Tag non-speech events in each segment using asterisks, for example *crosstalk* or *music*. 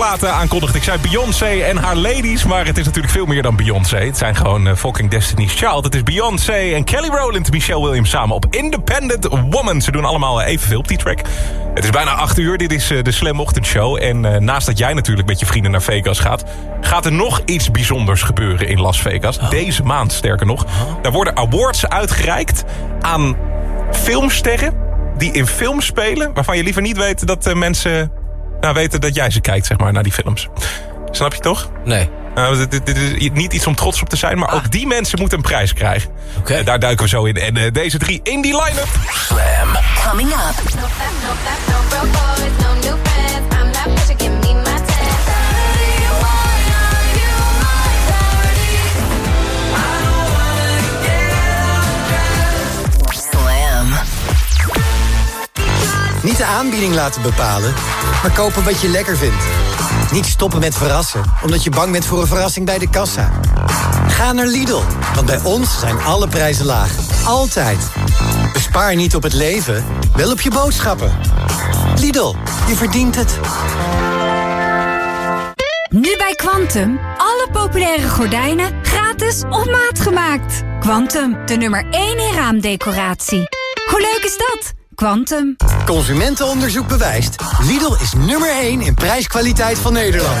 platen aankondigde. Ik zei Beyoncé en haar ladies, maar het is natuurlijk veel meer dan Beyoncé. Het zijn gewoon uh, fucking Destiny's Child. Het is Beyoncé en Kelly Rowland, Michelle Williams samen op Independent Woman. Ze doen allemaal evenveel op die track. Het is bijna 8 uur, dit is uh, de Slam Ochtendshow. En uh, naast dat jij natuurlijk met je vrienden naar Vegas gaat... gaat er nog iets bijzonders gebeuren in Las Vegas. Oh. Deze maand, sterker nog. Daar worden awards uitgereikt aan filmsterren die in films spelen... waarvan je liever niet weet dat mensen nou, weten dat jij ze kijkt, zeg maar, naar die films. Snap je toch? Nee. Uh, dit, dit, is niet iets om trots op te zijn, maar ah. ook die mensen moeten een prijs krijgen. Okay. Uh, daar duiken we zo in. En uh, deze drie in die line-up. Slam. Coming up. Aanbieding laten bepalen, maar kopen wat je lekker vindt. Niet stoppen met verrassen, omdat je bang bent voor een verrassing bij de kassa. Ga naar Lidl, want bij ons zijn alle prijzen laag. Altijd. Bespaar niet op het leven, wel op je boodschappen. Lidl, je verdient het. Nu bij Quantum. Alle populaire gordijnen gratis op maat gemaakt. Quantum, de nummer 1 in raamdecoratie. Hoe leuk is dat? Quantum. Consumentenonderzoek bewijst. Lidl is nummer 1 in prijskwaliteit van Nederland.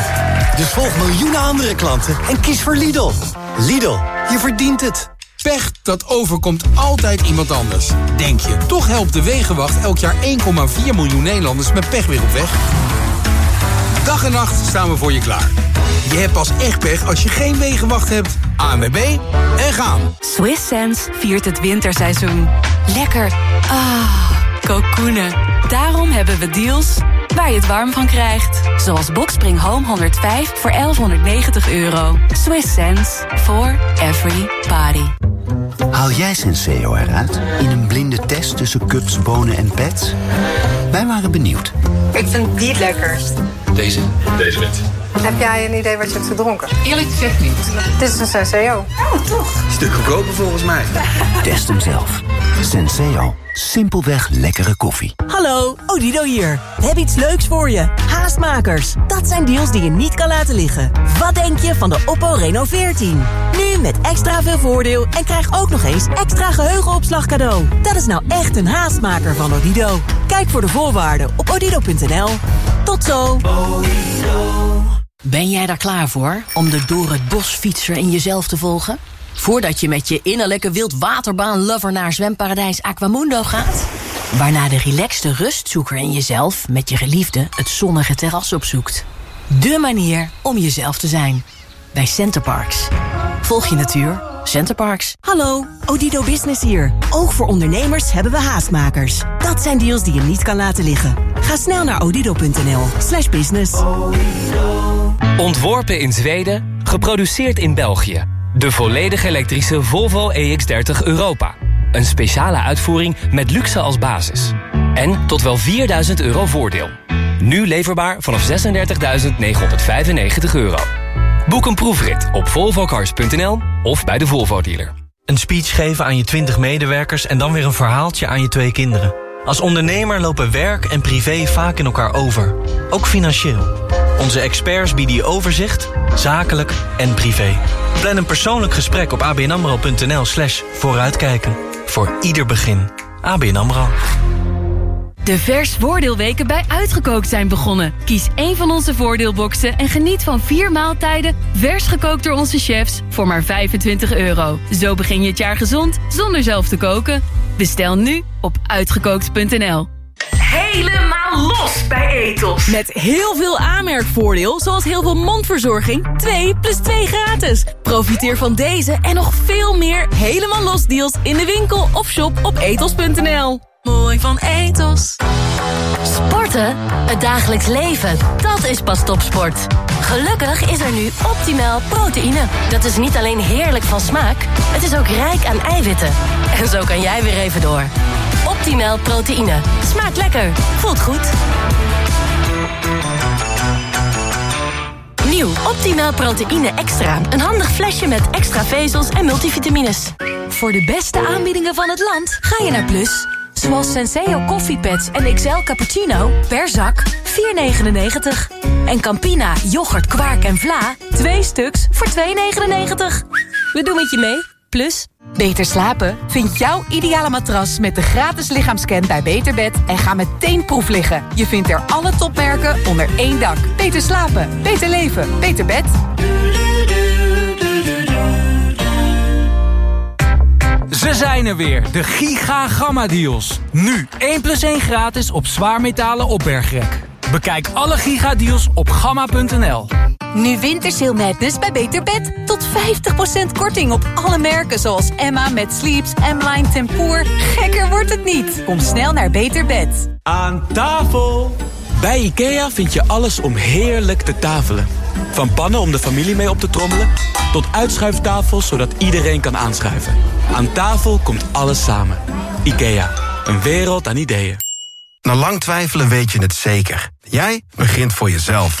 Dus volg miljoenen andere klanten en kies voor Lidl. Lidl, je verdient het. Pech, dat overkomt altijd iemand anders. Denk je, toch helpt de Wegenwacht elk jaar 1,4 miljoen Nederlanders met pech weer op weg? Dag en nacht staan we voor je klaar. Je hebt pas echt pech als je geen Wegenwacht hebt. ANWB en gaan. Swiss Sense viert het winterseizoen. Lekker. Ah. Kokoenen. Daarom hebben we deals waar je het warm van krijgt. Zoals Boxspring Home 105 voor 1190 euro. Swiss sense for every party. Haal jij Senseo eruit in een blinde test tussen cups, bonen en pets? Wij waren benieuwd. Ik vind die het lekkerst. Deze? Deze wit. Heb jij een idee wat je hebt gedronken? Eerlijk gezegd niet. Dit is een Senseo. Oh, toch? Stuk goedkoper volgens mij. *laughs* Test hem zelf. Senseo. Simpelweg lekkere koffie. Hallo, Odido hier. We hebben iets leuks voor je. Haastmakers. Dat zijn deals die je niet kan laten liggen. Wat denk je van de Oppo Reno 14? Nu met extra veel voordeel en krijg ook nog eens extra geheugenopslag cadeau. Dat is nou echt een haastmaker van Odido. Kijk voor de voorwaarden op odido.nl. Tot zo. Ben jij daar klaar voor om de door het bos fietser in jezelf te volgen? Voordat je met je innerlijke wildwaterbaan-lover naar zwemparadijs Aquamundo gaat? Waarna de relaxte rustzoeker in jezelf met je geliefde het zonnige terras opzoekt. De manier om jezelf te zijn. Bij Centerparks. Volg je natuur. Centerparks. Hallo, Odido Business hier. Ook voor ondernemers hebben we haastmakers. Dat zijn deals die je niet kan laten liggen. Ga snel naar odido.nl slash business. Ontworpen in Zweden, geproduceerd in België. De volledig elektrische Volvo EX30 Europa. Een speciale uitvoering met luxe als basis. En tot wel 4000 euro voordeel. Nu leverbaar vanaf 36.995 euro. Boek een proefrit op volvocars.nl of bij de Volvo dealer. Een speech geven aan je 20 medewerkers en dan weer een verhaaltje aan je twee kinderen. Als ondernemer lopen werk en privé vaak in elkaar over. Ook financieel. Onze experts bieden je overzicht, zakelijk en privé. Plan een persoonlijk gesprek op abnamro.nl slash vooruitkijken. Voor ieder begin. ABN AMRO. De vers voordeelweken bij Uitgekookt zijn begonnen. Kies één van onze voordeelboxen en geniet van vier maaltijden... vers gekookt door onze chefs voor maar 25 euro. Zo begin je het jaar gezond zonder zelf te koken. Bestel nu op uitgekookt.nl. Los bij Etos. Met heel veel aanmerkvoordeel, zoals heel veel mondverzorging. 2 plus 2 gratis. Profiteer van deze en nog veel meer helemaal los deals in de winkel of shop op etos.nl. Mooi van Ethos. Sporten? Het dagelijks leven. Dat is pas topsport. Gelukkig is er nu optimaal proteïne. Dat is niet alleen heerlijk van smaak, het is ook rijk aan eiwitten. En zo kan jij weer even door. Optimaal proteïne. Smaakt lekker. Voelt goed. Nieuw Optimaal Proteïne Extra. Een handig flesje met extra vezels en multivitamines. Voor de beste aanbiedingen van het land ga je naar Plus. Zoals Senseo koffiepads en XL cappuccino per zak 4,99. En Campina, yoghurt, kwark en vla 2 stuks voor 2,99. We doen het je mee. Plus, Beter slapen? Vind jouw ideale matras met de gratis lichaamscan bij Beterbed en ga meteen proef liggen. Je vindt er alle topmerken onder één dak. Beter slapen, beter leven, beter bed. Ze zijn er weer, de Giga Gamma Deals. Nu 1 plus 1 gratis op zwaarmetalen opbergrek. Bekijk alle Giga Deals op gamma.nl. Nu Wintersail Madness bij Beter Bed. Tot 50% korting op alle merken zoals Emma met Sleeps, M-Line Tempoor. Gekker wordt het niet. Kom snel naar Beter Bed. Aan tafel! Bij IKEA vind je alles om heerlijk te tafelen. Van pannen om de familie mee op te trommelen... tot uitschuiftafels zodat iedereen kan aanschuiven. Aan tafel komt alles samen. IKEA, een wereld aan ideeën. Na lang twijfelen weet je het zeker. Jij begint voor jezelf.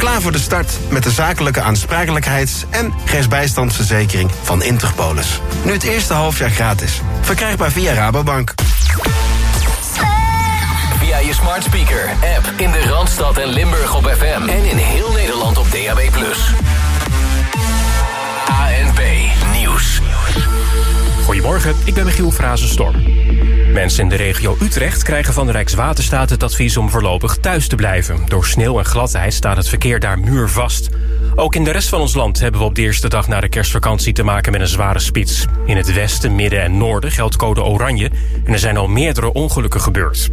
Klaar voor de start met de zakelijke aansprakelijkheids- en rechtsbijstandsverzekering van Interpolis. Nu het eerste halfjaar gratis. Verkrijgbaar via Rabobank. Via je smart speaker, app in de Randstad en Limburg op FM. En in heel Nederland op DAB+. ANP Nieuws. Goedemorgen, ik ben Michiel Frazenstorm. Mensen in de regio Utrecht krijgen van de Rijkswaterstaat het advies om voorlopig thuis te blijven. Door sneeuw en gladheid staat het verkeer daar muurvast. Ook in de rest van ons land hebben we op de eerste dag na de kerstvakantie te maken met een zware spits. In het westen, midden en noorden geldt code oranje en er zijn al meerdere ongelukken gebeurd.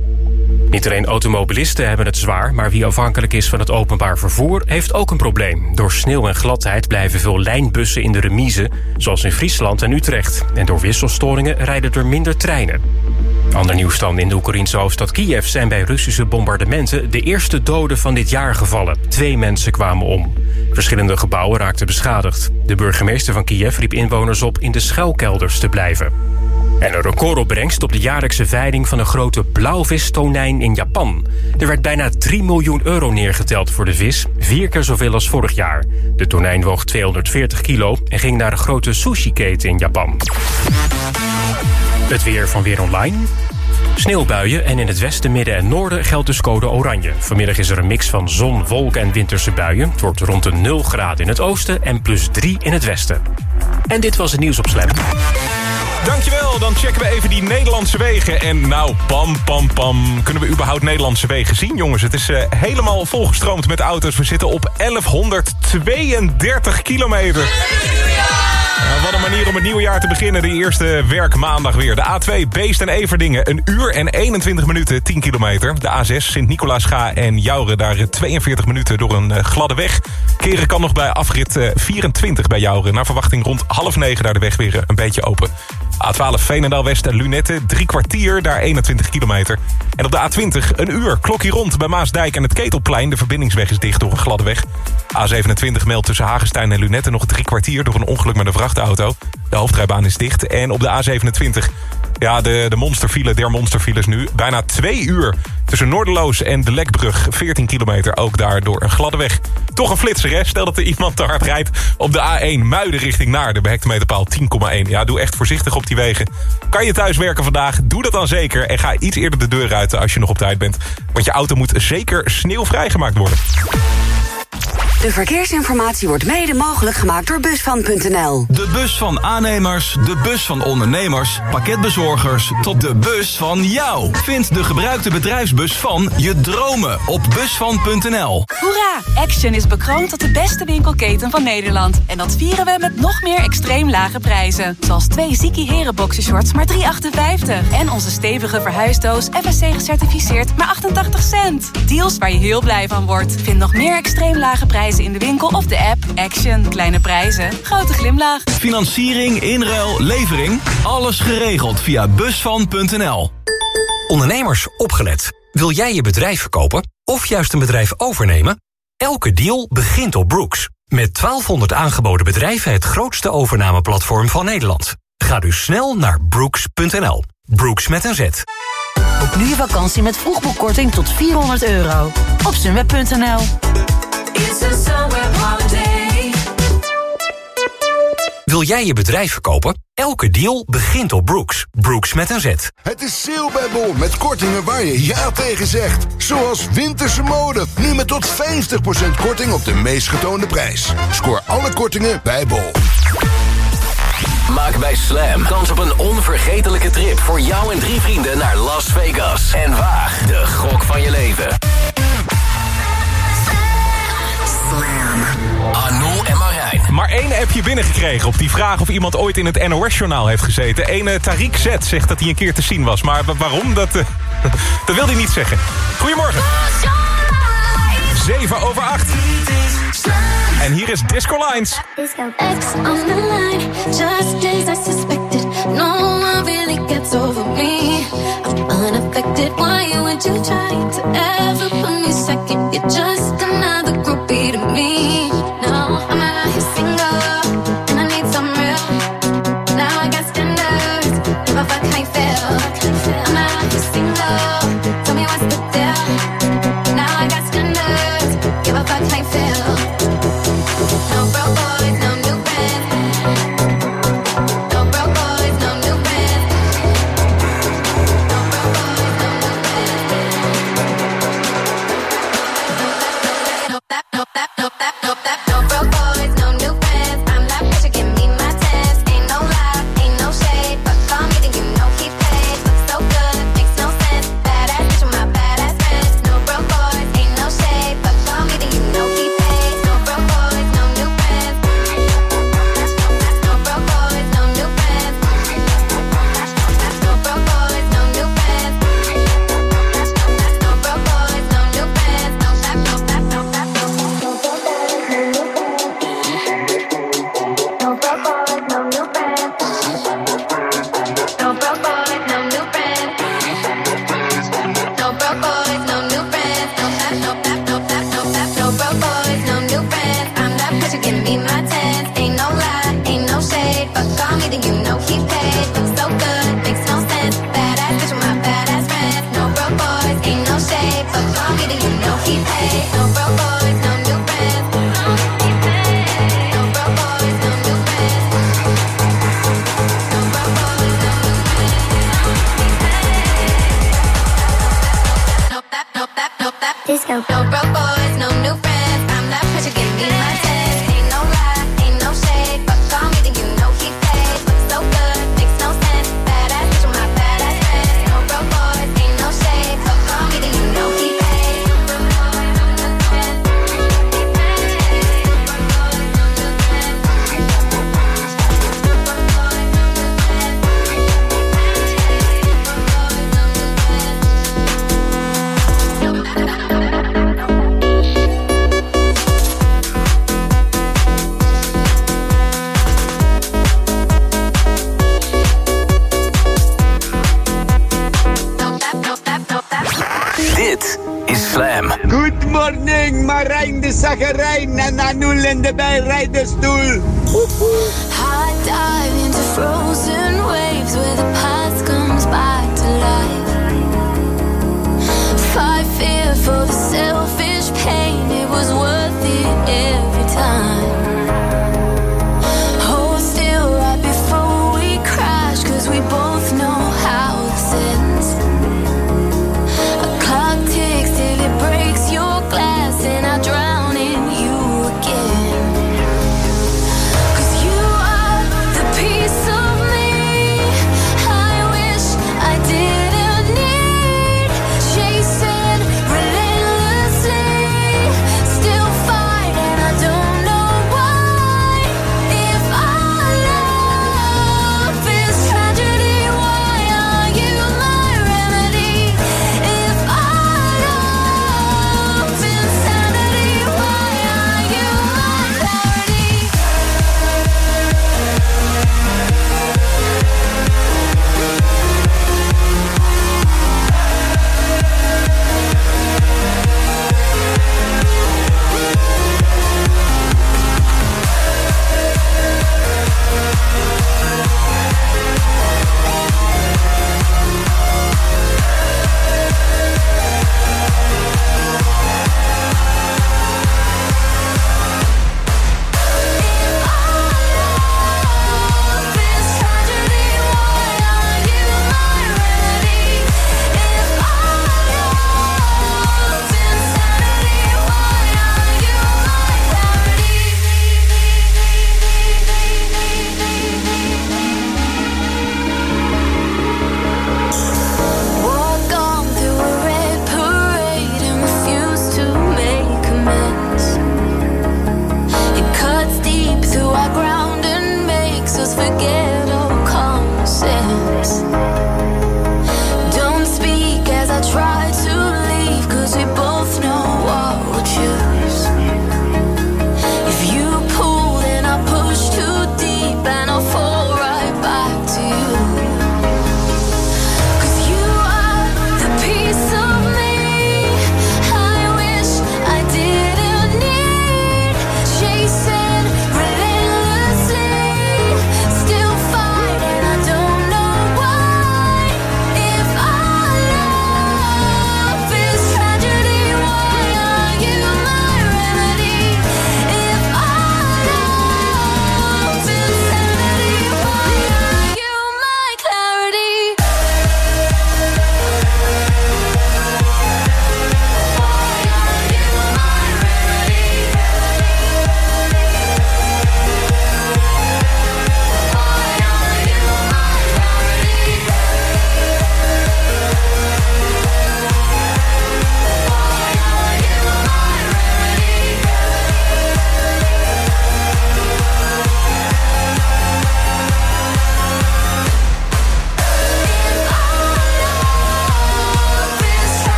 Niet alleen automobilisten hebben het zwaar, maar wie afhankelijk is van het openbaar vervoer heeft ook een probleem. Door sneeuw en gladheid blijven veel lijnbussen in de remise, zoals in Friesland en Utrecht. En door wisselstoringen rijden er minder treinen. Ander nieuws dan in de Oekraïnse hoofdstad Kiev zijn bij Russische bombardementen de eerste doden van dit jaar gevallen. Twee mensen kwamen om. Verschillende gebouwen raakten beschadigd. De burgemeester van Kiev riep inwoners op in de schuilkelders te blijven. En een recordopbrengst op de jaarlijkse veiling van een grote blauwvistonijn in Japan. Er werd bijna 3 miljoen euro neergeteld voor de vis, vier keer zoveel als vorig jaar. De tonijn woog 240 kilo en ging naar een grote sushi-keten in Japan. Het weer van Weer Online. Sneeuwbuien en in het westen, midden en noorden geldt dus code oranje. Vanmiddag is er een mix van zon, wolken en winterse buien. Het wordt rond de 0 graden in het oosten en plus 3 in het westen. En dit was het nieuws op Slam. Dankjewel, dan checken we even die Nederlandse wegen. En nou, pam, pam, pam. Kunnen we überhaupt Nederlandse wegen zien, jongens? Het is uh, helemaal volgestroomd met auto's. We zitten op 1132 kilometer. Nou, wat een manier om het nieuwe jaar te beginnen. De eerste werkmaandag weer. De A2 Beest en Everdingen. Een uur en 21 minuten, 10 kilometer. De A6 Sint-Nicolaasga en Jouren. Daar 42 minuten door een uh, gladde weg. Keren kan nog bij afrit uh, 24 bij Jouren. Naar verwachting rond half negen daar de weg weer een beetje open. A12 Veenendaal West en Lunette, drie kwartier, daar 21 kilometer. En op de A20 een uur, klokje rond bij Maasdijk en het Ketelplein. De verbindingsweg is dicht door een gladde weg. A27 meldt tussen Hagenstein en Lunette nog drie kwartier... door een ongeluk met een De hoofdrijbaan is dicht. En op de A27, ja, de, de monsterfile der monsterfiles nu... bijna twee uur tussen Noorderloos en de Lekbrug. 14 kilometer, ook daar door een gladde weg. Toch een flitser, hè? Stel dat er iemand te hard rijdt op de A1 Muiden richting Naarden... bij hectometerpaal 10,1. Ja, doe echt voorzichtig op die wegen. Kan je thuis werken vandaag? Doe dat dan zeker. En ga iets eerder de deur uit als je nog op tijd bent. Want je auto moet zeker sneeuwvrij gemaakt worden. De verkeersinformatie wordt mede mogelijk gemaakt door Busvan.nl. De bus van aannemers, de bus van ondernemers, pakketbezorgers... tot de bus van jou. Vind de gebruikte bedrijfsbus van je dromen op Busvan.nl. Hoera! Action is bekroond tot de beste winkelketen van Nederland. En dat vieren we met nog meer extreem lage prijzen. Zoals twee Ziki Heren boxershorts maar 3,58. En onze stevige verhuisdoos FSC gecertificeerd maar 88 cent. Deals waar je heel blij van wordt. Vind nog meer extreem lage prijzen in de winkel of de app. Action. Kleine prijzen, grote glimlach. Financiering, inruil, levering. Alles geregeld via busvan.nl. Ondernemers, opgelet. Wil jij je bedrijf verkopen of juist een bedrijf overnemen? Elke deal begint op Brooks. Met 1200 aangeboden bedrijven het grootste overnameplatform van Nederland. Ga dus snel naar brooks.nl. Brooks met een Z. Opnieuw nu je vakantie met vroegboekkorting tot 400 euro. Op sunweb.nl Wil jij je bedrijf verkopen? Elke deal begint op Brooks. Brooks met een Z. Het is sale bij Bol met kortingen waar je ja tegen zegt. Zoals winterse mode. Nu met tot 50% korting op de meest getoonde prijs. Scoor alle kortingen bij Bol. Maak bij Slam kans op een onvergetelijke trip voor jou en drie vrienden naar Las Vegas. En waag de gok van je leven. maar één appje binnengekregen op die vraag of iemand ooit in het NOS-journaal heeft gezeten. Ene Tariq Z zegt dat hij een keer te zien was. Maar waarom, dat, uh, *laughs* dat wil hij niet zeggen. Goedemorgen. 7 over 8. En hier is Disco Lines. X on the line, just as I suspected. No one really gets over me. I'm unaffected. Why would you try to ever put me second? You're just another groupie to me. but there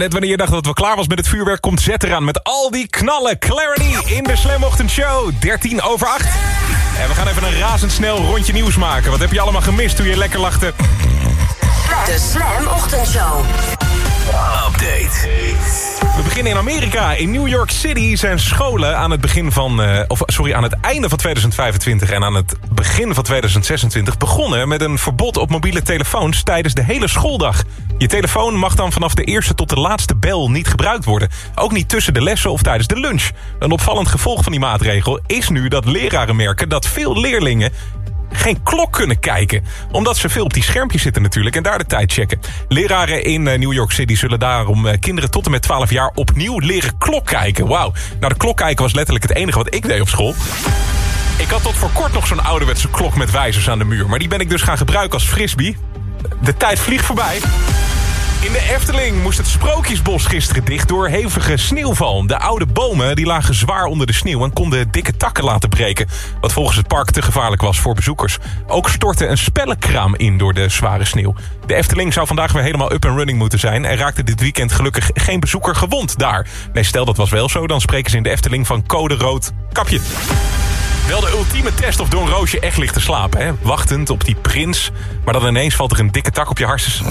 net wanneer je dacht dat wel klaar was met het vuurwerk... komt Zet eraan met al die knallen. Clarity in de Slam Ochtend Show. 13 over 8. En we gaan even een razendsnel rondje nieuws maken. Wat heb je allemaal gemist toen je lekker lachte? De Slam Ochtendshow. Update. We beginnen in Amerika. In New York City zijn scholen aan het begin van, eh, of sorry, aan het einde van 2025 en aan het begin van 2026 begonnen met een verbod op mobiele telefoons tijdens de hele schooldag. Je telefoon mag dan vanaf de eerste tot de laatste bel niet gebruikt worden. Ook niet tussen de lessen of tijdens de lunch. Een opvallend gevolg van die maatregel is nu dat leraren merken dat veel leerlingen geen klok kunnen kijken. Omdat ze veel op die schermpjes zitten natuurlijk en daar de tijd checken. Leraren in eh, New York City zullen daarom eh, kinderen tot en met 12 jaar opnieuw leren klok kijken. Wauw. Nou, de klok kijken was letterlijk het enige wat ik deed op school. Ik had tot voor kort nog zo'n ouderwetse klok met wijzers aan de muur. Maar die ben ik dus gaan gebruiken als frisbee. De tijd vliegt voorbij. In de Efteling moest het Sprookjesbos gisteren dicht door hevige sneeuwval. De oude bomen die lagen zwaar onder de sneeuw en konden dikke takken laten breken. Wat volgens het park te gevaarlijk was voor bezoekers. Ook stortte een spellenkraam in door de zware sneeuw. De Efteling zou vandaag weer helemaal up and running moeten zijn. Er raakte dit weekend gelukkig geen bezoeker gewond daar. Nee, stel dat was wel zo, dan spreken ze in de Efteling van code rood kapje. Wel de ultieme test of Don Roosje echt ligt te slapen. Hè? Wachtend op die prins. Maar dan ineens valt er een dikke tak op je harses.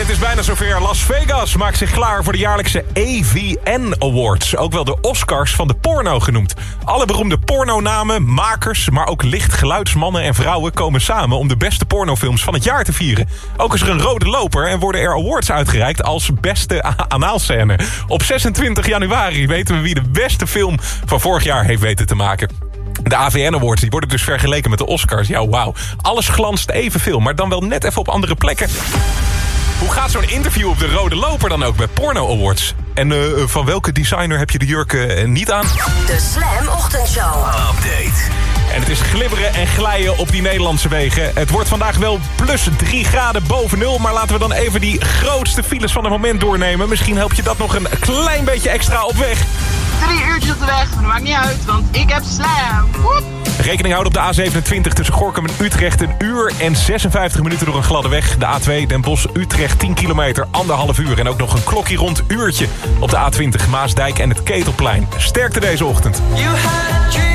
Het is bijna zover. Las Vegas maakt zich klaar voor de jaarlijkse AVN Awards. Ook wel de Oscars van de porno genoemd. Alle beroemde pornonamen, makers, maar ook lichtgeluidsmannen en vrouwen... komen samen om de beste pornofilms van het jaar te vieren. Ook is er een rode loper en worden er awards uitgereikt... als beste anaalscène. Op 26 januari weten we wie de beste film van vorig jaar heeft weten te maken. De AVN Awards die worden dus vergeleken met de Oscars. Ja, wauw. Alles glanst evenveel, maar dan wel net even op andere plekken. Hoe gaat zo'n interview op de rode loper dan ook bij Porno Awards? En eh, van welke designer heb je de jurken eh, niet aan? De Slam Ochtendshow. Update. En het is glibberen en glijden op die Nederlandse wegen. Het wordt vandaag wel plus 3 graden boven nul. Maar laten we dan even die grootste files van het moment doornemen. Misschien help je dat nog een klein beetje extra op weg. Drie uurtjes op de weg, maar dat maakt niet uit, want ik heb slam. Woep. Rekening houden op de A27 tussen Gorkum en Utrecht. Een uur en 56 minuten door een gladde weg. De A2 Den Bosch Utrecht 10 kilometer, anderhalf uur. En ook nog een klokje rond uurtje op de A20 Maasdijk en het Ketelplein. Sterkte deze ochtend. But the glimmer in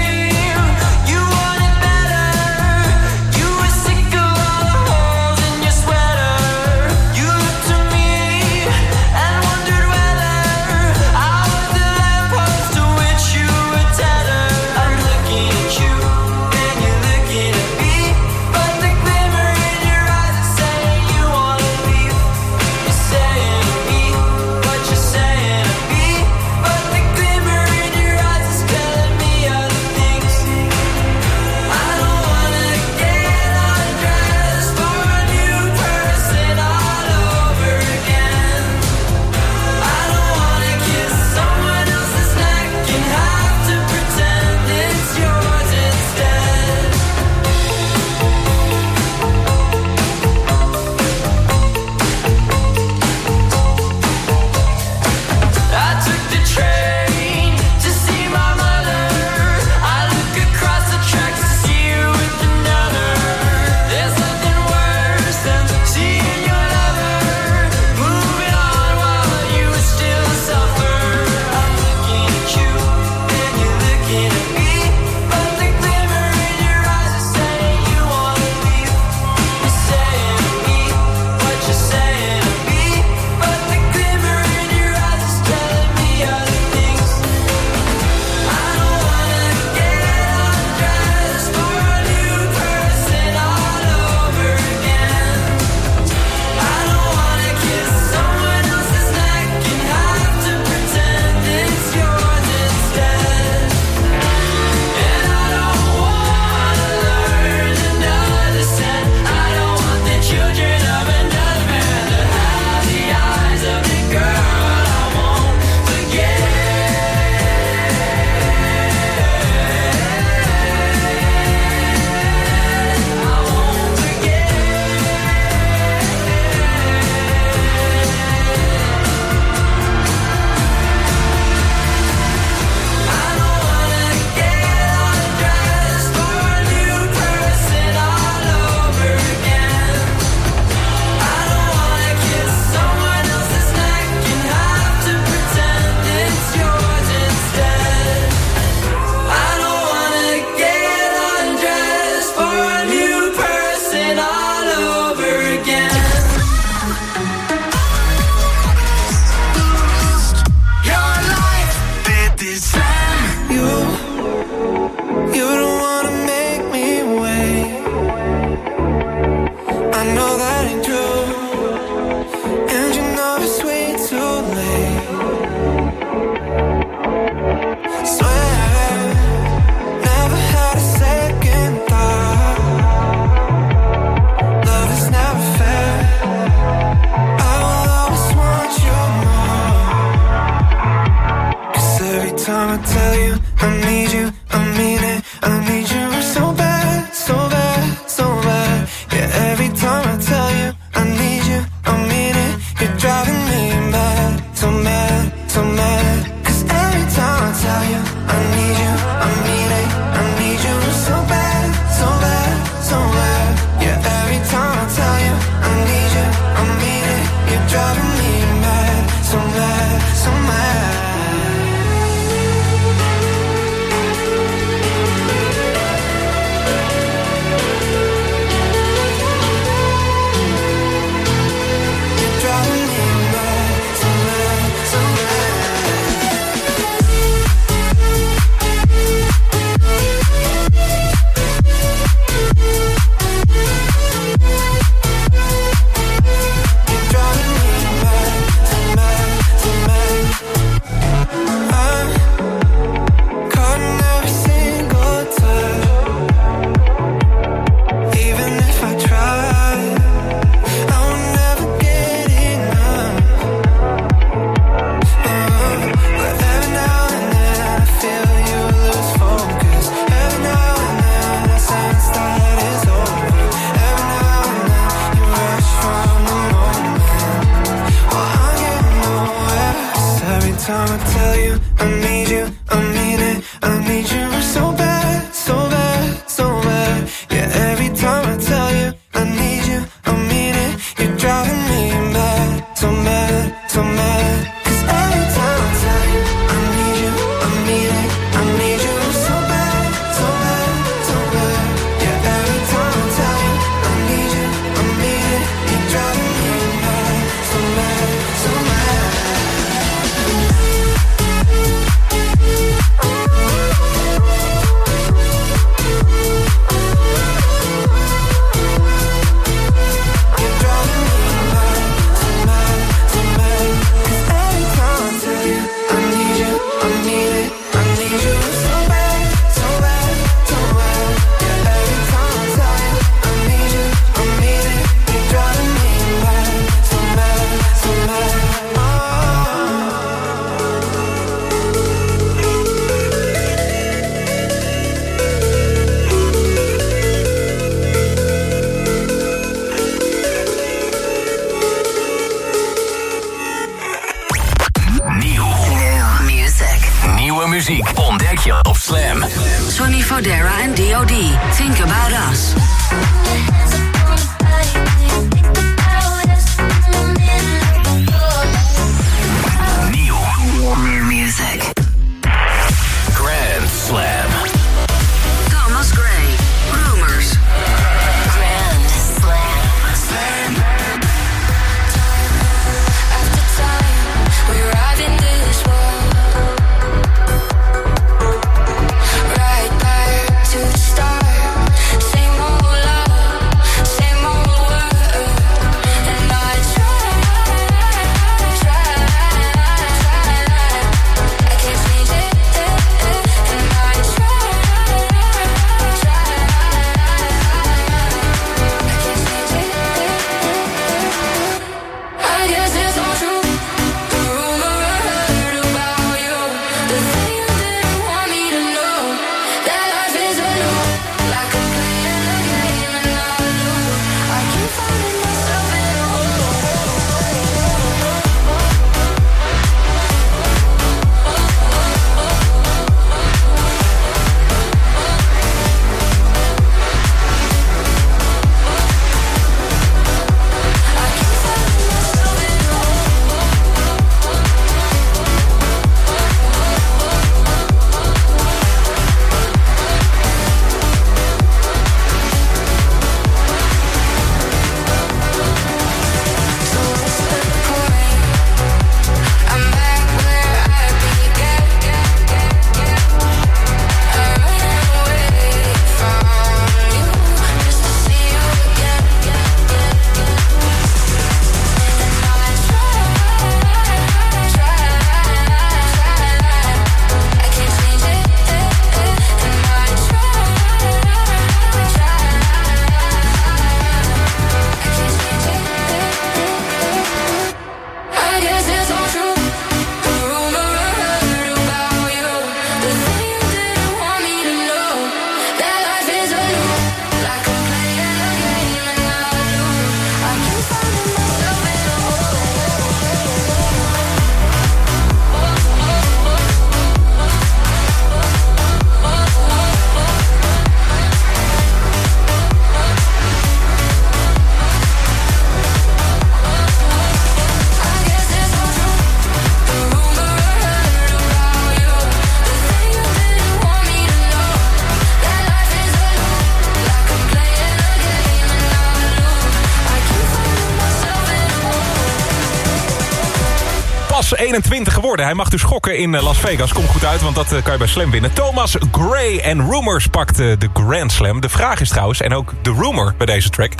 21 geworden. Hij mag dus gokken in eh, Las Vegas. Komt goed uit, want dat eh, kan je bij Slam winnen. Thomas Gray en Rumors pakt eh, de Grand Slam. De vraag is trouwens, en ook de rumor bij deze track...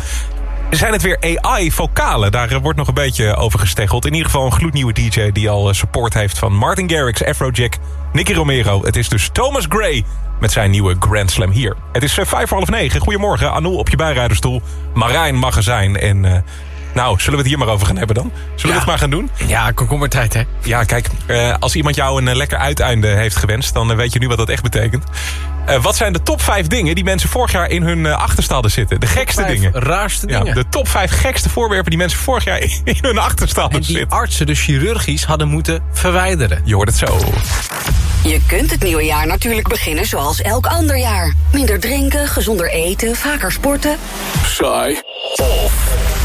Zijn het weer AI-vocalen? Daar wordt nog een beetje over gesteggeld. In ieder geval een gloednieuwe DJ die al support heeft... van Martin Garrix, Afrojack, Nicky Romero. Het is dus Thomas Gray met zijn nieuwe Grand Slam hier. Het is vijf voor half negen. Goedemorgen, Anouk op je bijrijderstoel. Marijn Magazijn en... nou, zullen we het hier maar over gaan hebben dan? Zullen we het maar gaan doen? Ja, komkommertijd hè? Ja, kijk, eh, als iemand jou een eh, lekker uiteinde heeft gewenst... dan eh, weet je nu wat dat echt betekent. Eh, wat zijn de top 5 dingen die mensen vorig jaar in hun uh, achterste hadden zitten? De gekste vijf dingen. raarste ja, dingen. De top 5 gekste voorwerpen die mensen vorig jaar in, *laughs* in hun achterste hadden En die zitten. artsen dus chirurgisch hadden moeten verwijderen. Je hoort het zo. Je kunt het nieuwe jaar natuurlijk beginnen zoals elk ander jaar. Minder drinken, gezonder eten, vaker sporten. Saai. Of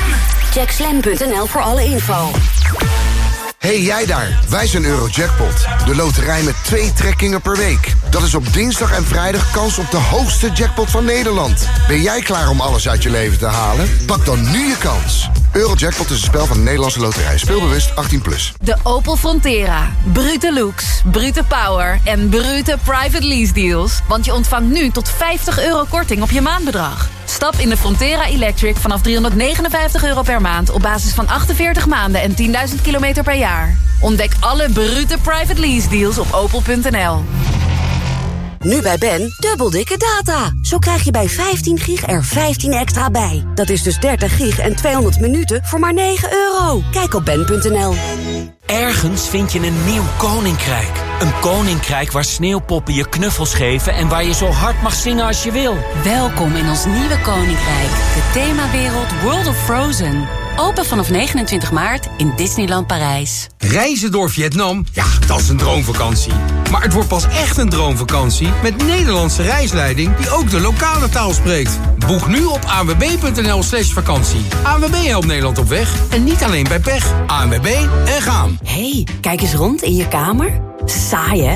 Check voor alle info. Hey jij daar, wij zijn Eurojackpot. De loterij met twee trekkingen per week. Dat is op dinsdag en vrijdag kans op de hoogste jackpot van Nederland. Ben jij klaar om alles uit je leven te halen? Pak dan nu je kans. Eurojackpot is een spel van de Nederlandse loterij. Speelbewust 18+. Plus. De Opel Frontera. Brute looks, brute power en brute private lease deals. Want je ontvangt nu tot 50 euro korting op je maandbedrag. Stap in de Frontera Electric vanaf 359 euro per maand... op basis van 48 maanden en 10.000 kilometer per jaar. Ontdek alle brute private lease deals op opel.nl. Nu bij Ben, dubbel dikke data. Zo krijg je bij 15 gig er 15 extra bij. Dat is dus 30 gig en 200 minuten voor maar 9 euro. Kijk op ben.nl. Ergens vind je een nieuw koninkrijk. Een koninkrijk waar sneeuwpoppen je knuffels geven... en waar je zo hard mag zingen als je wil. Welkom in ons nieuwe koninkrijk. De themawereld World of Frozen. Open vanaf 29 maart in Disneyland Parijs. Reizen door Vietnam? Ja, dat is een droomvakantie. Maar het wordt pas echt een droomvakantie met Nederlandse reisleiding die ook de lokale taal spreekt. Boek nu op anwb.nl slash vakantie. ANWB helpt Nederland op weg en niet alleen bij pech. ANWB en gaan. hey, kijk eens rond in je kamer. Saai, hè?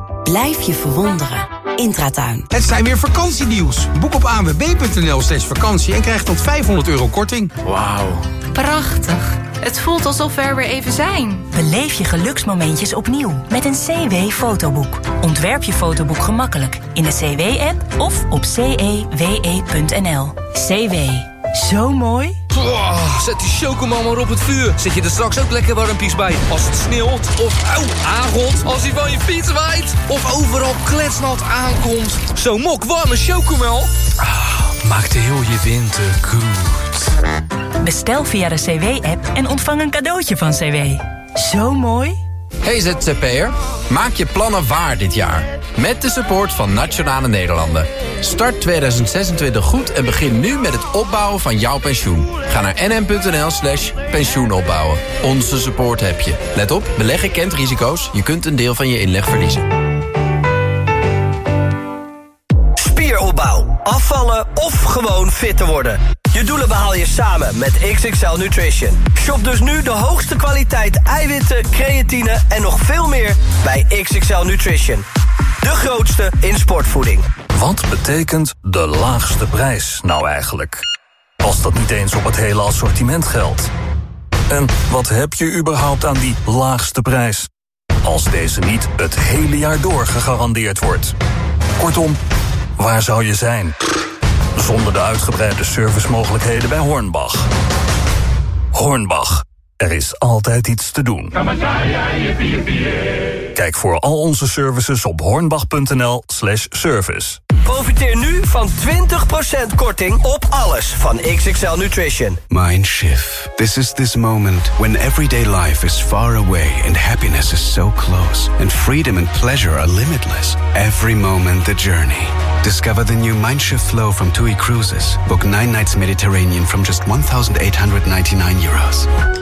Blijf je verwonderen. Intratuin. Het zijn weer vakantienieuws. Boek op anwb.nl slash vakantie en krijg tot 500 euro korting. Wauw. Prachtig. Het voelt alsof we er weer even zijn. Beleef je geluksmomentjes opnieuw met een CW-fotoboek. Ontwerp je fotoboek gemakkelijk in de CW-app of op cewe.nl. CW. Zo mooi. Oh, zet die chocomel maar op het vuur. Zet je er straks ook lekker warmpies bij. Als het sneeuwt of auw, aangot. Als hij van je fiets waait. Of overal kletsnat aankomt. Zo'n mok warme chocomel. Ah, maakt heel je winter goed. Bestel via de CW-app en ontvang een cadeautje van CW. Zo mooi. Hey ZZP'er, maak je plannen waar dit jaar. Met de support van Nationale Nederlanden. Start 2026 goed en begin nu met het opbouwen van jouw pensioen. Ga naar nm.nl slash pensioenopbouwen. Onze support heb je. Let op, beleggen kent risico's. Je kunt een deel van je inleg verliezen. Spieropbouw, afvallen of gewoon fit te worden. Je doelen behaal je samen met XXL Nutrition. Shop dus nu de hoogste kwaliteit eiwitten, creatine en nog veel meer bij XXL Nutrition. De grootste in sportvoeding. Wat betekent de laagste prijs nou eigenlijk? Als dat niet eens op het hele assortiment geldt. En wat heb je überhaupt aan die laagste prijs? Als deze niet het hele jaar door gegarandeerd wordt. Kortom, waar zou je zijn? Zonder de uitgebreide servicemogelijkheden bij Hornbach. Hornbach, er is altijd iets te doen. Kijk voor al onze services op hornbach.nl slash service. Profiteer nu van 20% korting op alles van XXL Nutrition. Mindshift. This is this moment when everyday life is far away and happiness is so close, and freedom and pleasure are limitless. Every moment the journey. Discover the new Mindshift flow from TUI Cruises. Book nine nights Mediterranean from just 1,899 euros.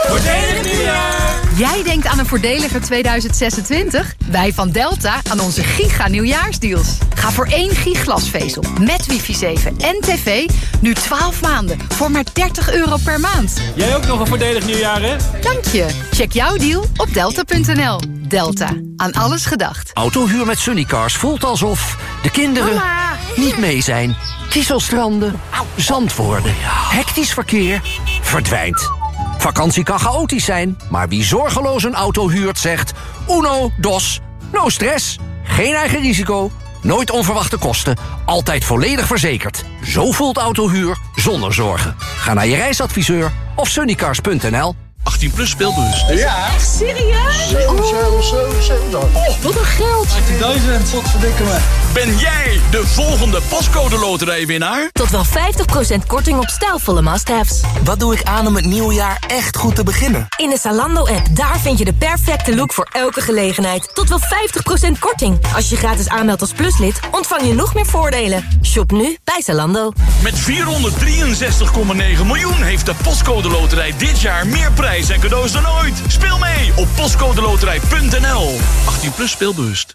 Voordelig nieuwjaar! Jij denkt aan een voordeliger 2026? Wij van Delta aan onze giga nieuwjaarsdeals. Ga voor één giglasvezel met wifi 7 en tv nu 12 maanden voor maar 30 euro per maand. Jij ook nog een voordelig nieuwjaar, hè? Dank je. Check jouw deal op delta.nl. Delta. Aan alles gedacht. Autohuur met Sunnycars voelt alsof de kinderen niet mee zijn. Kieselstranden, zand worden, hectisch verkeer, verdwijnt. Vakantie kan chaotisch zijn, maar wie zorgeloos een auto huurt zegt... uno, dos, no stress, geen eigen risico, nooit onverwachte kosten... altijd volledig verzekerd. Zo voelt autohuur zonder zorgen. Ga naar je reisadviseur of sunnycars.nl. 18 plus speelbus. Ja. Echt serieus? 7, 7, 7, 7. Oh, wat een geld. 18.000, wat verdikken me. Ben jij de volgende pascode loterijwinnaar? Tot wel 50% korting op stijlvolle must-haves. Wat doe ik aan om het nieuwe jaar echt goed te beginnen? In de Zalando-app, daar vind je de perfecte look voor elke gelegenheid. Tot wel 50% korting. Als je gratis aanmeldt als pluslid, ontvang je nog meer voordelen. Shop nu bij Zalando. Met 463,9 miljoen heeft de Postcode Loterij dit jaar meer prijs en cadeaus dan ooit. Speel mee op postcodeloterij.nl. 18 plus speelbewust.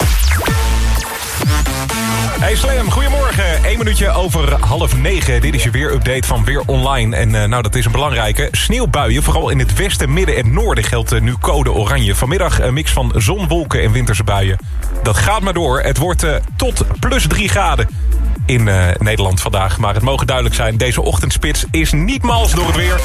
Hey Slam, goedemorgen. Eén minuutje over half negen. Dit is je weerupdate van Weer Online. En uh, nou, dat is een belangrijke. Sneeuwbuien, vooral in het westen, midden en noorden geldt uh, nu code oranje. Vanmiddag een mix van zon, wolken en winterse buien. Dat gaat maar door. Het wordt uh, tot plus drie graden in Nederland vandaag. Maar het mogen duidelijk zijn, deze ochtendspits is niet mals door het weer.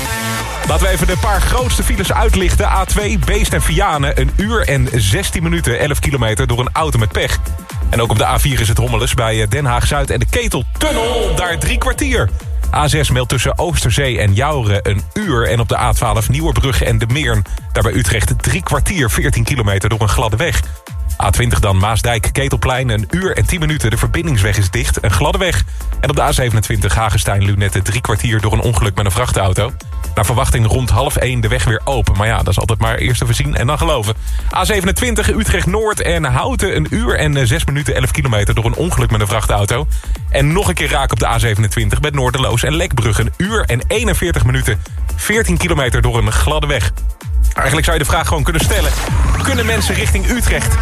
Laten we even de paar grootste files uitlichten. A2, Beest en Vianen, een uur en 16 minuten, 11 kilometer door een auto met pech. En ook op de A4 is het hommeles bij Den Haag-Zuid en de Keteltunnel. Daar drie kwartier. A6 meldt tussen Oosterzee en Jouren een uur. En op de A12 Nieuwerbrugge en de Meern. Daar bij Utrecht drie kwartier, 14 kilometer door een gladde weg. A20 dan Maasdijk, Ketelplein, een uur en 10 minuten. De verbindingsweg is dicht, een gladde weg. En op de A27 Hagestein-Lunette drie kwartier door een ongeluk met een vrachtauto. Naar verwachting rond half 1 de weg weer open. Maar ja, dat is altijd maar eerst even zien en dan geloven. A27 Utrecht-Noord en Houten een uur en 6 minuten 11 kilometer... door een ongeluk met een vrachtauto. En nog een keer raak op de A27 met Noorderloos en Lekbrug. Een uur en 41 minuten 14 kilometer door een gladde weg. Eigenlijk zou je de vraag gewoon kunnen stellen. Kunnen mensen richting Utrecht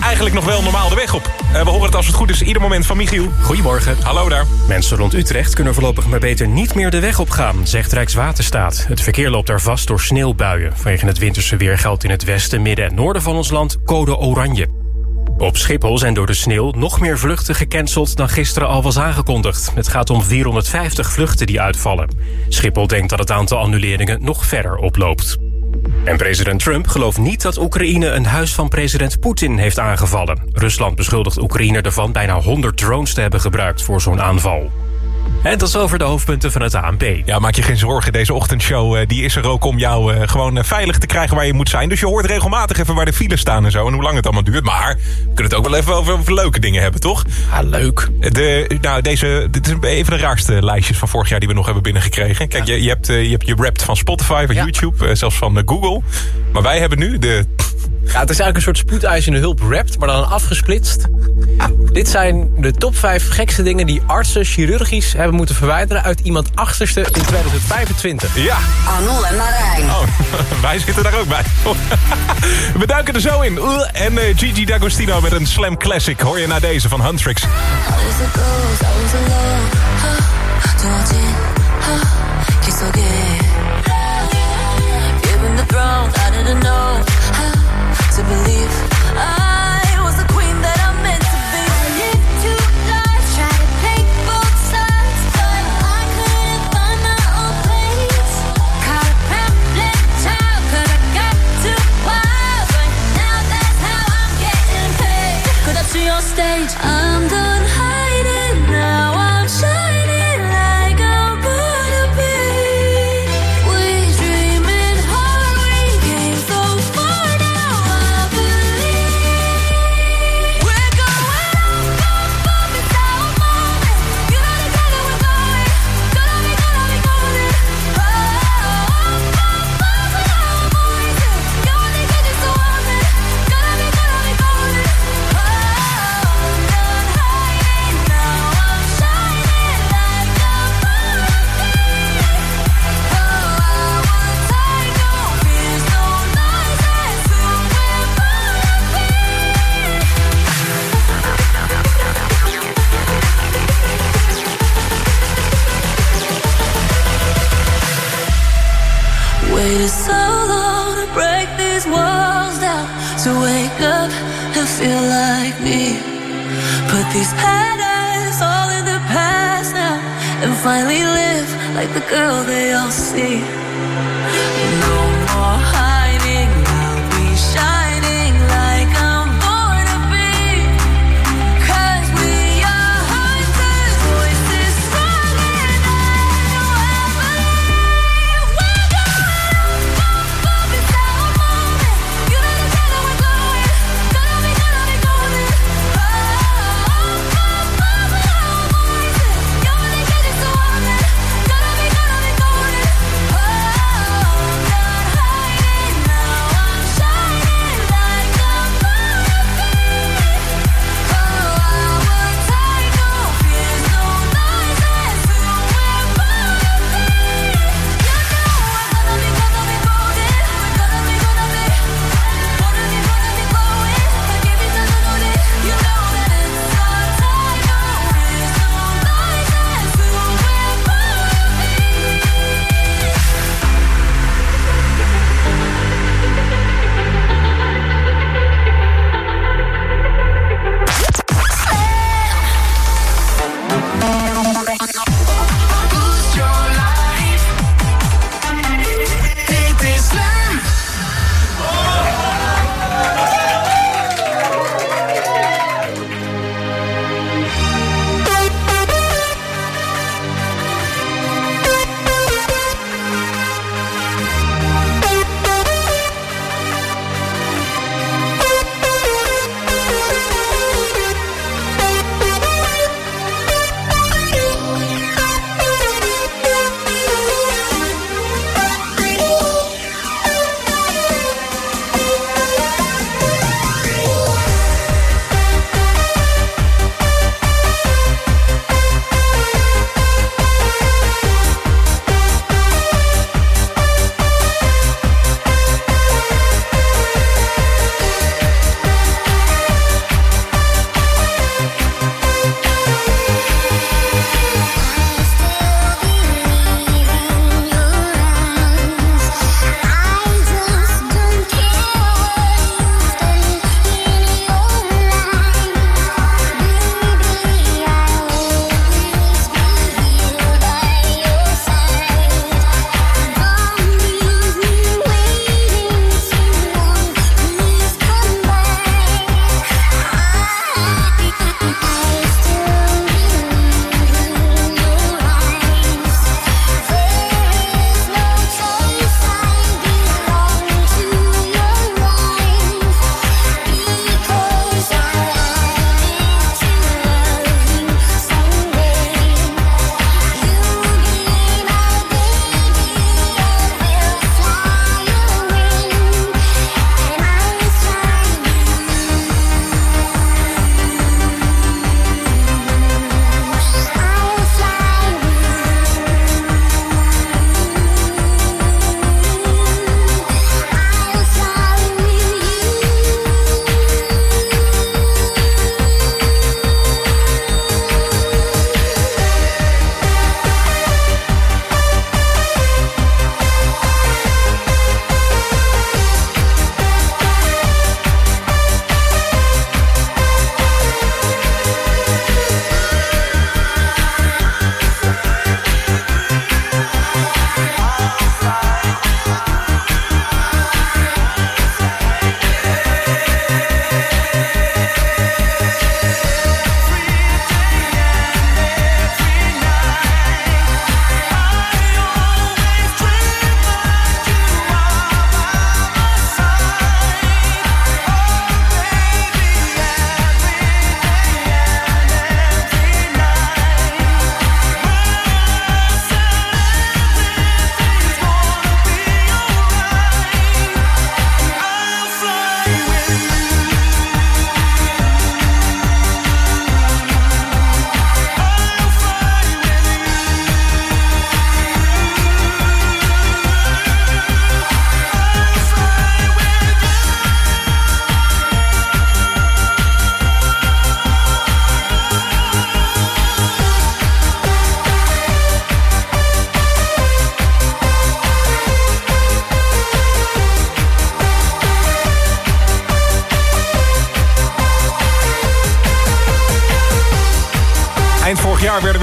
eigenlijk nog wel normaal de weg op? Uh, we horen het als het goed is ieder moment van Michiel. Goedemorgen. Hallo daar. Mensen rond Utrecht kunnen voorlopig maar beter niet meer de weg opgaan, zegt Rijkswaterstaat. Het verkeer loopt daar vast door sneeuwbuien. Vanwege het winterse weer geldt in het westen, midden en noorden van ons land code oranje. Op Schiphol zijn door de sneeuw nog meer vluchten gecanceld dan gisteren al was aangekondigd. Het gaat om 450 vluchten die uitvallen. Schiphol denkt dat het aantal annuleringen nog verder oploopt. En president Trump gelooft niet dat Oekraïne een huis van president Poetin heeft aangevallen. Rusland beschuldigt Oekraïne ervan bijna 100 drones te hebben gebruikt voor zo'n aanval. En tot over de hoofdpunten van het ANP. Ja, maak je geen zorgen. Deze ochtendshow uh, die is er ook om jou uh, gewoon uh, veilig te krijgen waar je moet zijn. Dus je hoort regelmatig even waar de files staan en zo. En hoe lang het allemaal duurt. Maar we kunnen het ook wel even over, over leuke dingen hebben, toch? Ja, leuk. De, nou, deze, dit is even de raarste lijstjes van vorig jaar die we nog hebben binnengekregen. Kijk, ja. je, je, hebt, je hebt je rapt van Spotify, van ja. YouTube, zelfs van Google. Maar wij hebben nu de... Ja, het is eigenlijk een soort spoedeisende hulp rapt, maar dan afgesplitst. Dit zijn de top 5 gekste dingen die artsen chirurgisch hebben moeten verwijderen uit iemand achterste in 2025. Ja. Anul en Marijn. Oh, *laughs* wij zitten daar ook bij. *laughs* We duiken er zo in. En uh, Gigi D'Agostino met een slam classic hoor je na deze van Huntrix.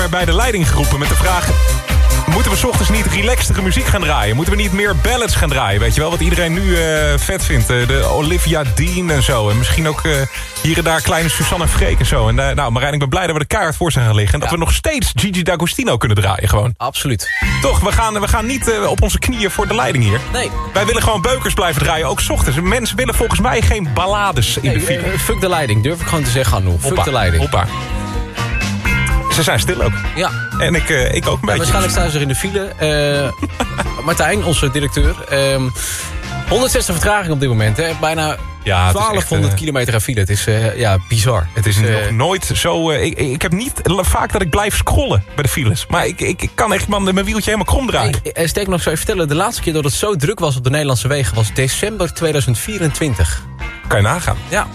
Bij de leiding geroepen met de vraag... Moeten we 's ochtends niet relaxtere muziek gaan draaien? Moeten we niet meer ballads gaan draaien? Weet je wel, wat iedereen nu eh, vet vindt. Eh, de Olivia Dean en zo. En misschien ook eh, hier en daar kleine Susanne Freek en zo. En, nou, Marijn, ik ben blij dat we de kaart voor zijn gaan liggen. En dat we nog steeds Gigi D'Agostino kunnen draaien gewoon. Absoluut. Toch, we gaan, we gaan niet op onze knieën voor de leiding hier. Nee. Wij willen gewoon beukers blijven draaien, ook 's ochtends. Mensen willen volgens mij geen ballades in de file. Fuck de leiding, durf ik gewoon te zeggen, Anu. Fuck de leiding. Hoppa. Ze zijn stil ook. Ja. En ik, eh, ik ook een. Waarschijnlijk staan ze er in de file. Eh, *laughs* Martijn, onze directeur. ehm 160 vertraging op dit moment. Hè. Bijna Ja, het is echt, 1200 eh, kilometer aan file. Het is ja, bizar. Het is nog nooit zo... ik, ik heb niet vaak dat ik blijf scrollen bij de files. Maar ik, ik, ik kan echt man, mijn wieltje helemaal krom draaien. eh, Steek nog zo even vertellen. De laatste keer dat het zo druk was op de Nederlandse wegen... was december 2024. Kan je nagaan. Ja.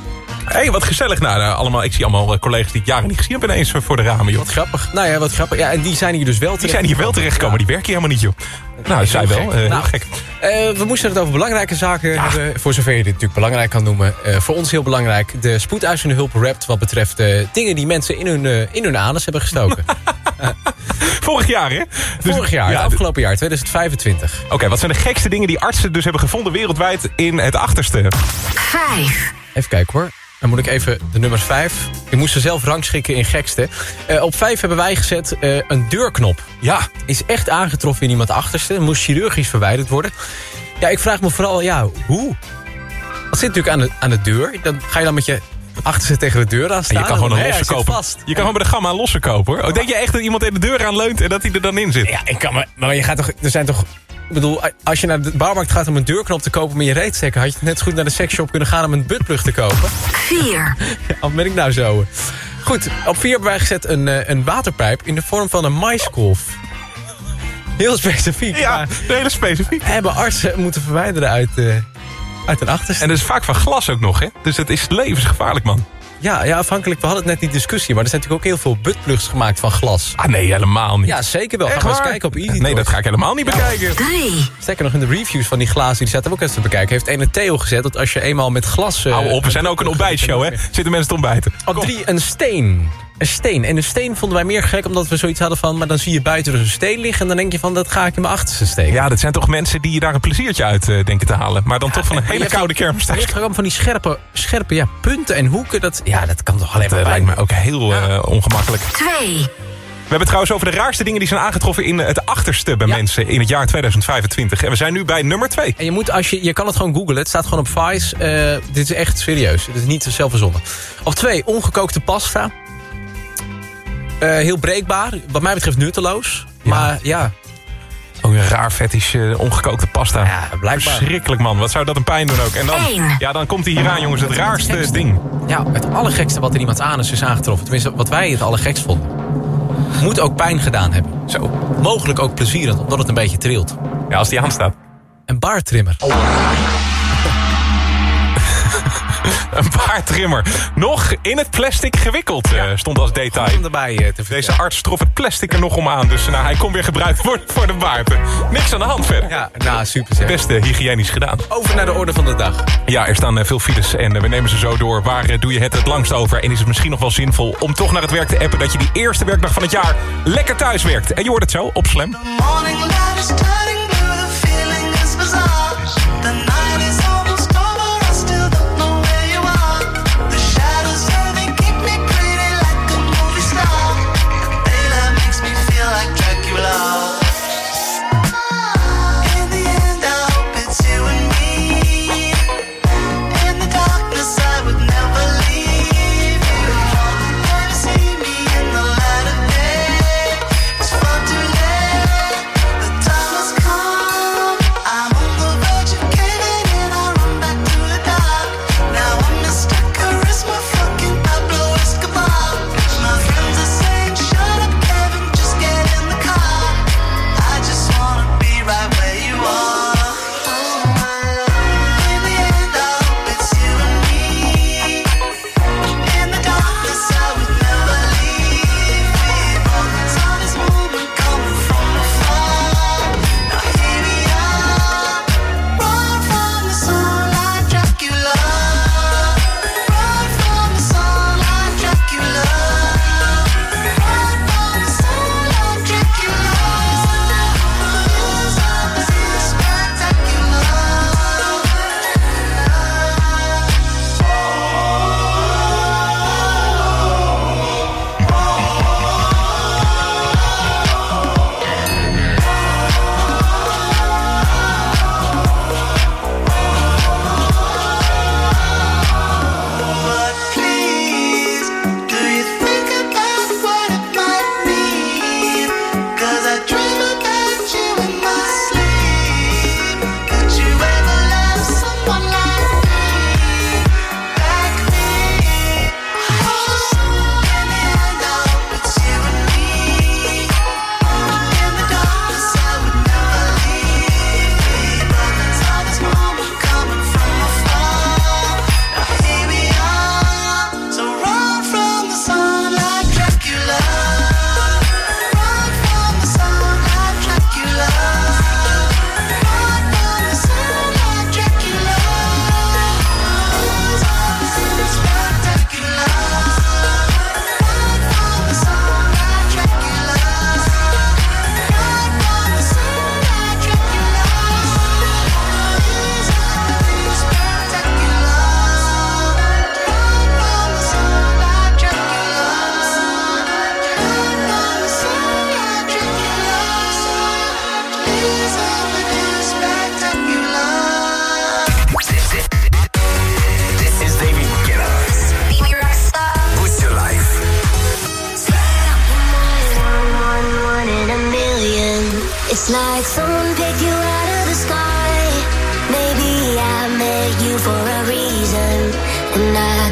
Hé, hey, wat gezellig. Nou, nou, allemaal, ik zie allemaal eh, collega's die ik jaren niet gezien heb ineens eh, voor de ramen, joh. Wat grappig. Nou ja, wat grappig. Ja, en die zijn hier dus wel terecht. Die zijn hier wel terechtgekomen, die werken hier helemaal niet, joh. Nou, zij wel. gek. eh, heel Nou, gek. Eh, we moesten het over belangrijke zaken hebben. Voor zover je dit natuurlijk belangrijk kan noemen. Eh, voor ons heel belangrijk. De spoedeisende hulp rapt wat betreft eh, dingen die mensen in hun, eh, in hun anus hebben gestoken. *laughs* Vorig jaar, hè? Dus- Vorig jaar, ja, het afgelopen jaar, 2025. Oké, wat zijn de gekste dingen die artsen dus hebben gevonden wereldwijd in het achterste? Vijf. Even kijken hoor. Dan moet ik even de nummer 5. Ik moest ze zelf rangschikken in gekste. Eh, op 5 hebben wij gezet eh, een deurknop. Ja. Is echt aangetroffen in iemand achterste. Moest chirurgisch verwijderd worden. Ja, ik vraag me vooral, ja, hoe? Dat zit natuurlijk aan de, aan de deur. Dan ga je dan met je achterste tegen de deur aan En staan. je kan gewoon een losse kopen. Je kan gewoon bij de gamma losse kopen, hoor. Oh, denk je echt dat iemand in de deur aan leunt en dat hij er dan in zit? Ja, ik kan maar, maar je gaat toch, er zijn toch... Ik bedoel, als je naar de bouwmarkt gaat om een deurknop te kopen met je reet steken... had je net zo goed naar de seksshop kunnen gaan om een buttplug te kopen. Vier. *laughs* Of ben ik nou zo? Goed, op vier hebben wij gezet een, eh, een waterpijp in de vorm van een maiskolf. Heel specifiek. Ja, hele specifiek. Hebben artsen moeten verwijderen uit, eh, uit een achterste. En dat is vaak van glas ook nog, hè? Dus het is levensgevaarlijk, man. Ja, ja, afhankelijk. We hadden het net die discussie, maar er zijn natuurlijk ook heel veel buttplugs gemaakt van glas. Ah, nee, helemaal niet. Ja, zeker wel. Echt Gaan we eens kijken op Easy Nee, dat ga ik helemaal niet bekijken. Drie. Sterker nog, in de reviews van die glazen, die zaten we ook eens te bekijken. Heeft ene Theo gezet dat als je eenmaal met glas... eh, Hou op, we zijn ook een *laughs* ontbijtshow, hè? Zitten mensen te ontbijten. Op drie, een steen. Een steen. En een steen vonden wij meer gek omdat we zoiets hadden van... maar dan zie je buiten dus een steen liggen... en dan denk je van, dat ga ik in mijn achterste steken. Ja, dat zijn toch mensen die daar een pleziertje uit eh, denken te halen. Maar dan toch van een Je hele koude kermis Je hebt gewoon van die scherpe, scherpe ja, punten en hoeken. Dat, ja, dat kan toch alleen maar Dat lijkt me ook heel eh, ongemakkelijk. Twee. We hebben het trouwens over de raarste dingen die zijn aangetroffen in het achterste bij mensen in het jaar 2025. En we zijn nu bij nummer 2. En je, moet, als je, je kan het gewoon googlen. Het staat gewoon op Vice. Eh, dit is echt serieus. Dit is niet zelf verzonnen. Op twee, ongekookte pasta. Eh, heel breekbaar. Wat mij betreft nutteloos. Maar ja, Oh, een raar fetish, eh, ongekookte pasta. Ja, blijkbaar. Verschrikkelijk, man. Wat zou dat een pijn doen ook? En dan, Eén. ja, dan komt hij hier aan, jongens. Het raarste ding. ja, het allergekste wat in iemands anus is aangetroffen. Tenminste, wat wij het allergekst vonden. Moet ook pijn gedaan hebben. Zo. Mogelijk ook plezierend, omdat het een beetje trilt. Ja, als die aanstaat. Een baardtrimmer. Een baardtrimmer. Nog in het plastic gewikkeld, eh, stond als detail. Om erbij eh, te Deze arts trof het plastic er nog om aan. Dus nou, hij kon weer gebruikt worden voor de baard. Niks aan de hand verder. Ja, nou, super zeg. Best hygiënisch gedaan. Over naar de orde van de dag. Ja, er staan eh, veel files en we nemen ze zo door. Waar doe je het het langst over? En is het misschien nog wel zinvol om toch naar het werk te appen... dat je die eerste werkdag van het jaar lekker thuis werkt? En je hoort het zo op Slam. It's like someone picked you out of the sky. Maybe I you for a reason, and I.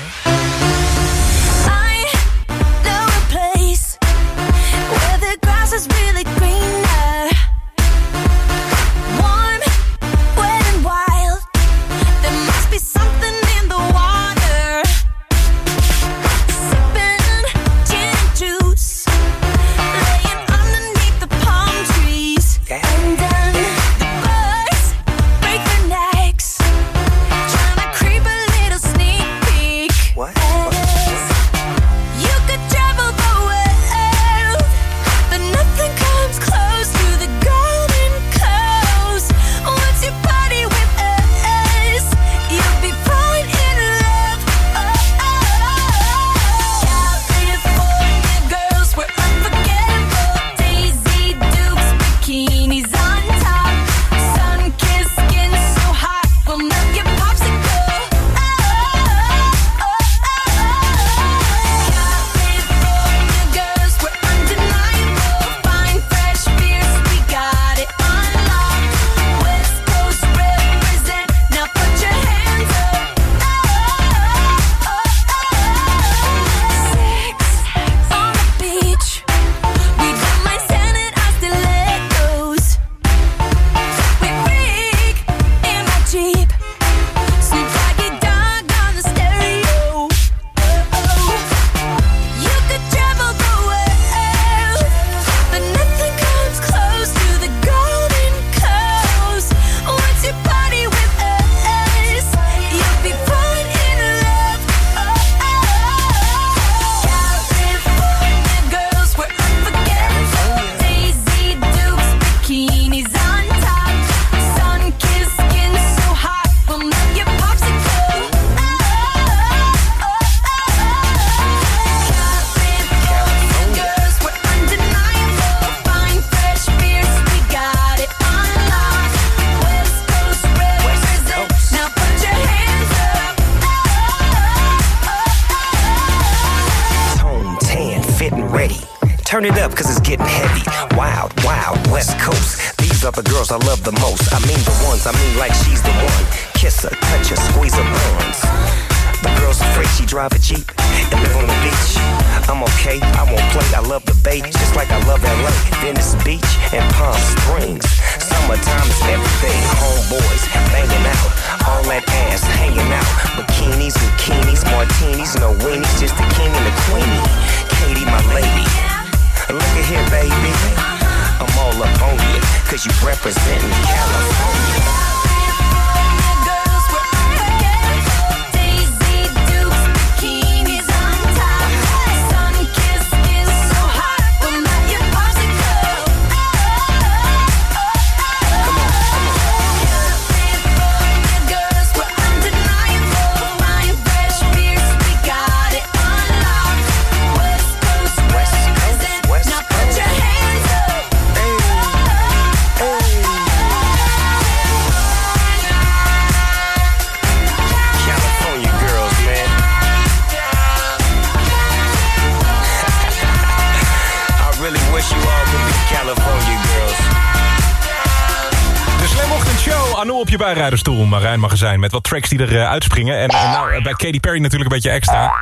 Bijrijderstoel. Marijn Magazijn met wat tracks die er eh, uitspringen. En nou, eh, bij Katy Perry natuurlijk een beetje extra.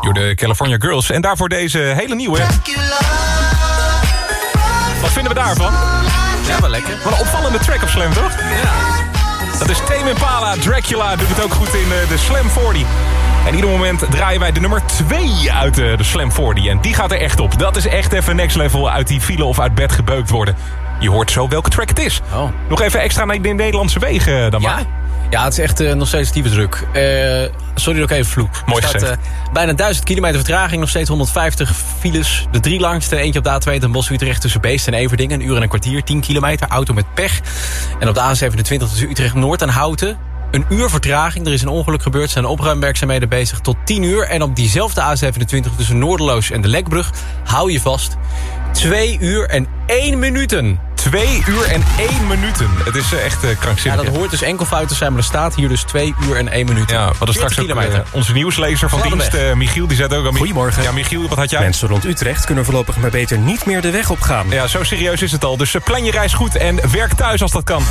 Door de California Girls. En daarvoor deze hele nieuwe. Wat vinden we daarvan? Ja, wel lekker. Wat een opvallende track op Slam, toch? Ja. Dat is Tame Impala. Dracula doet het ook goed in eh, de Slam 40. En ieder moment draaien wij de nummer 2 uit eh, de Slam 40. En die gaat er echt op. Dat is echt even next level uit die file of uit bed gebeukt worden. Je hoort zo welke track het is. Nog even extra naar de Nederlandse wegen dan maar. Ja, ja het is echt eh, nog steeds diepe druk. Eh, sorry dat ik even vloek. Mooi staat, gezegd. eh, bijna 1000 kilometer vertraging, nog steeds 150 files. De drie langste, eentje op de A2 Den Bosch Utrecht tussen Beest en Everdingen. Een uur en een kwartier, 10 kilometer, auto met pech. En op de A27 tussen Utrecht Noord en Houten. Een uur vertraging, er is een ongeluk gebeurd. Zijn opruimwerkzaamheden bezig tot 10 uur. En op diezelfde A27 tussen Noorderloos en de Lekbrug, hou je vast, 2 uur en 1 minuten. 2 uur en 1 minuten. Het is eh, echt eh, krankzinnig. Ja, dat hoort dus enkel fouten te zijn, maar er staat hier dus 2 uur en 1 minuut. Ja, wat is straks ook, uh, onze nieuwslezer van dienst, Michiel, die zet ook... Aan Goedemorgen. Ja, Michiel, wat had jij? Mensen rond Utrecht kunnen voorlopig maar beter niet meer de weg op gaan. Ja, zo serieus is het al. Dus plan je reis goed en werk thuis als dat kan.